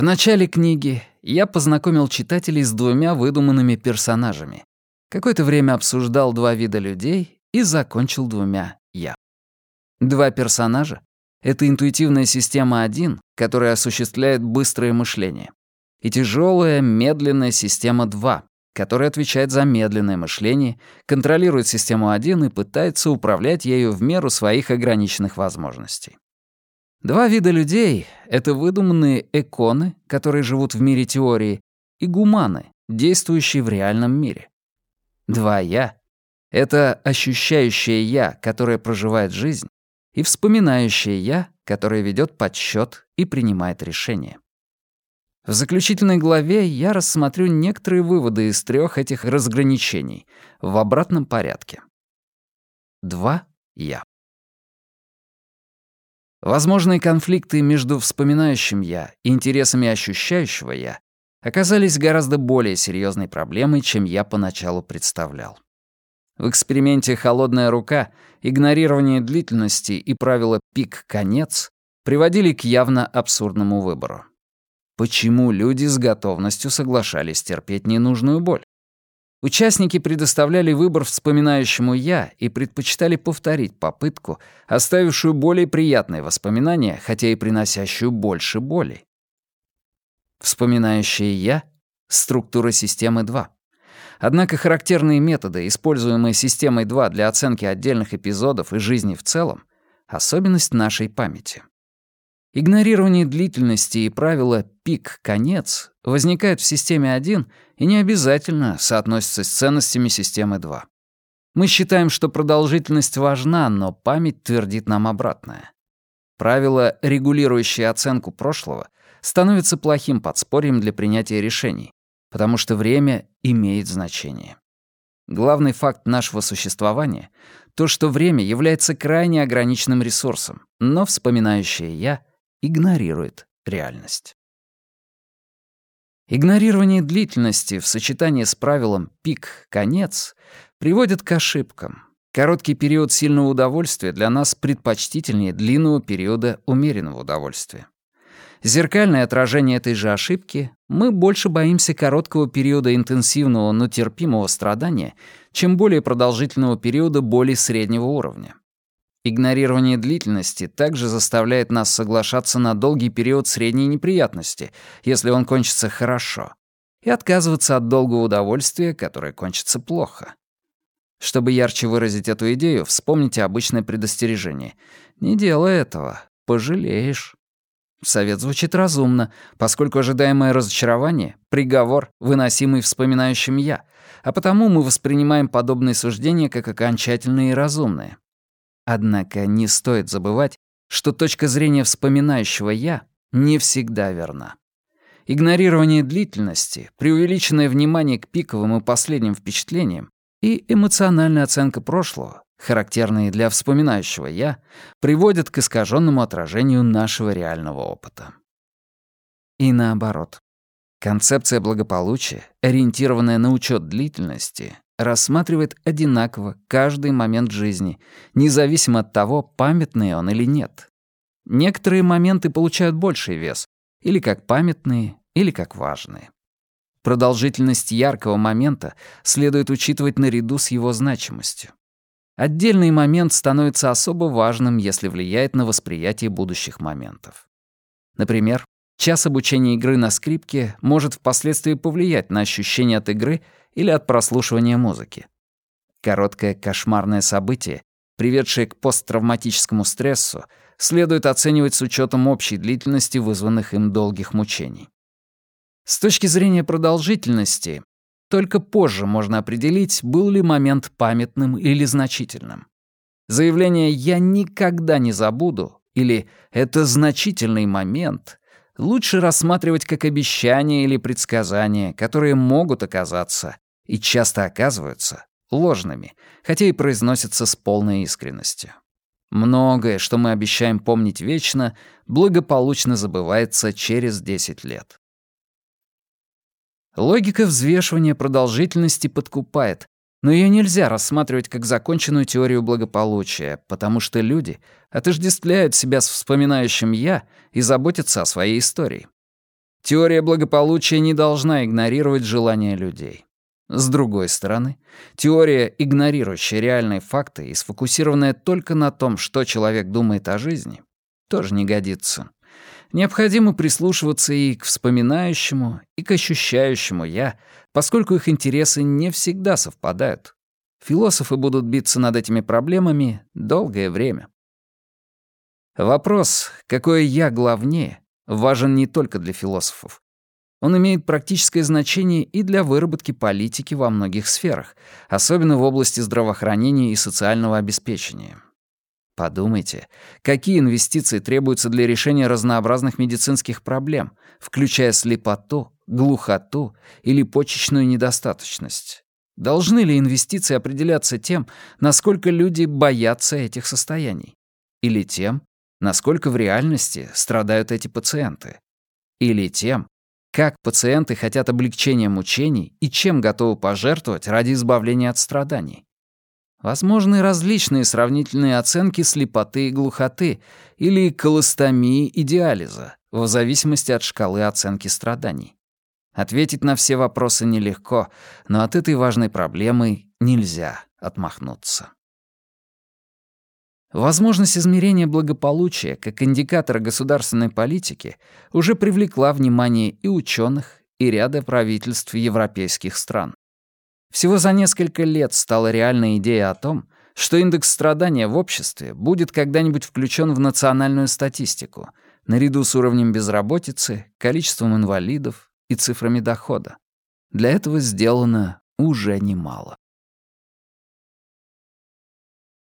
В начале книги я познакомил читателей с двумя выдуманными персонажами. Какое-то время обсуждал два вида людей и закончил двумя «я». Два персонажа — это интуитивная система 1, которая осуществляет быстрое мышление, и тяжелая, медленная система 2, которая отвечает за медленное мышление, контролирует систему 1 и пытается управлять ею в меру своих ограниченных возможностей. Два вида людей — это выдуманные эконы, которые живут в мире теории, и гуманы, действующие в реальном мире. Два «я» — это ощущающее «я», которое проживает жизнь, и вспоминающее «я», которое ведет подсчет и принимает решения. В заключительной главе я рассмотрю некоторые выводы из трех этих разграничений в обратном порядке. Два «я». Возможные конфликты между вспоминающим «я» и интересами ощущающего «я» оказались гораздо более серьезной проблемой, чем я поначалу представлял. В эксперименте «Холодная рука» игнорирование длительности и правило «пик-конец» приводили к явно абсурдному выбору. Почему люди с готовностью соглашались терпеть ненужную боль? Участники предоставляли выбор вспоминающему «я» и предпочитали повторить попытку, оставившую более приятные воспоминания, хотя и приносящую больше боли. Вспоминающее «я» — структура системы 2. Однако характерные методы, используемые системой 2 для оценки отдельных эпизодов и жизни в целом — особенность нашей памяти. Игнорирование длительности и правила «пик-конец» возникает в системе 1 и не обязательно соотносится с ценностями системы 2. Мы считаем, что продолжительность важна, но память твердит нам обратное. Правило, регулирующее оценку прошлого, становится плохим подспорьем для принятия решений, потому что время имеет значение. Главный факт нашего существования — то, что время является крайне ограниченным ресурсом, но вспоминающее «я» игнорирует реальность. Игнорирование длительности в сочетании с правилом «пик-конец» приводит к ошибкам. Короткий период сильного удовольствия для нас предпочтительнее длинного периода умеренного удовольствия. Зеркальное отражение этой же ошибки — мы больше боимся короткого периода интенсивного, но терпимого страдания, чем более продолжительного периода боли среднего уровня. Игнорирование длительности также заставляет нас соглашаться на долгий период средней неприятности, если он кончится хорошо, и отказываться от долгого удовольствия, которое кончится плохо. Чтобы ярче выразить эту идею, вспомните обычное предостережение. «Не делай этого, пожалеешь». Совет звучит разумно, поскольку ожидаемое разочарование — приговор, выносимый вспоминающим «я», а потому мы воспринимаем подобные суждения как окончательные и разумные. Однако не стоит забывать, что точка зрения вспоминающего «я» не всегда верна. Игнорирование длительности, преувеличенное внимание к пиковым и последним впечатлениям и эмоциональная оценка прошлого, характерные для вспоминающего «я», приводят к искаженному отражению нашего реального опыта. И наоборот. Концепция благополучия, ориентированная на учет длительности, рассматривает одинаково каждый момент жизни, независимо от того, памятный он или нет. Некоторые моменты получают больший вес, или как памятные, или как важные. Продолжительность яркого момента следует учитывать наряду с его значимостью. Отдельный момент становится особо важным, если влияет на восприятие будущих моментов. Например, час обучения игры на скрипке может впоследствии повлиять на ощущение от игры — или от прослушивания музыки. Короткое кошмарное событие, приведшее к посттравматическому стрессу, следует оценивать с учетом общей длительности вызванных им долгих мучений. С точки зрения продолжительности, только позже можно определить, был ли момент памятным или значительным. Заявление «я никогда не забуду» или «это значительный момент» лучше рассматривать как обещания или предсказания, которые могут оказаться, и часто оказываются, ложными, хотя и произносятся с полной искренностью. Многое, что мы обещаем помнить вечно, благополучно забывается через 10 лет. Логика взвешивания продолжительности подкупает, Но ее нельзя рассматривать как законченную теорию благополучия, потому что люди отождествляют себя с вспоминающим «я» и заботятся о своей истории. Теория благополучия не должна игнорировать желания людей. С другой стороны, теория, игнорирующая реальные факты и сфокусированная только на том, что человек думает о жизни, тоже не годится. Необходимо прислушиваться и к вспоминающему, и к ощущающему «я», поскольку их интересы не всегда совпадают. Философы будут биться над этими проблемами долгое время. Вопрос, какое «я» главнее, важен не только для философов. Он имеет практическое значение и для выработки политики во многих сферах, особенно в области здравоохранения и социального обеспечения. Подумайте, какие инвестиции требуются для решения разнообразных медицинских проблем, включая слепоту, глухоту или почечную недостаточность. Должны ли инвестиции определяться тем, насколько люди боятся этих состояний? Или тем, насколько в реальности страдают эти пациенты? Или тем, как пациенты хотят облегчения мучений и чем готовы пожертвовать ради избавления от страданий? Возможны различные сравнительные оценки слепоты и глухоты или колостомии и диализа, в зависимости от шкалы оценки страданий. Ответить на все вопросы нелегко, но от этой важной проблемы нельзя отмахнуться. Возможность измерения благополучия как индикатора государственной политики уже привлекла внимание и ученых, и ряда правительств европейских стран. Всего за несколько лет стала реальная идея о том, что индекс страдания в обществе будет когда-нибудь включен в национальную статистику, наряду с уровнем безработицы, количеством инвалидов и цифрами дохода. Для этого сделано уже немало.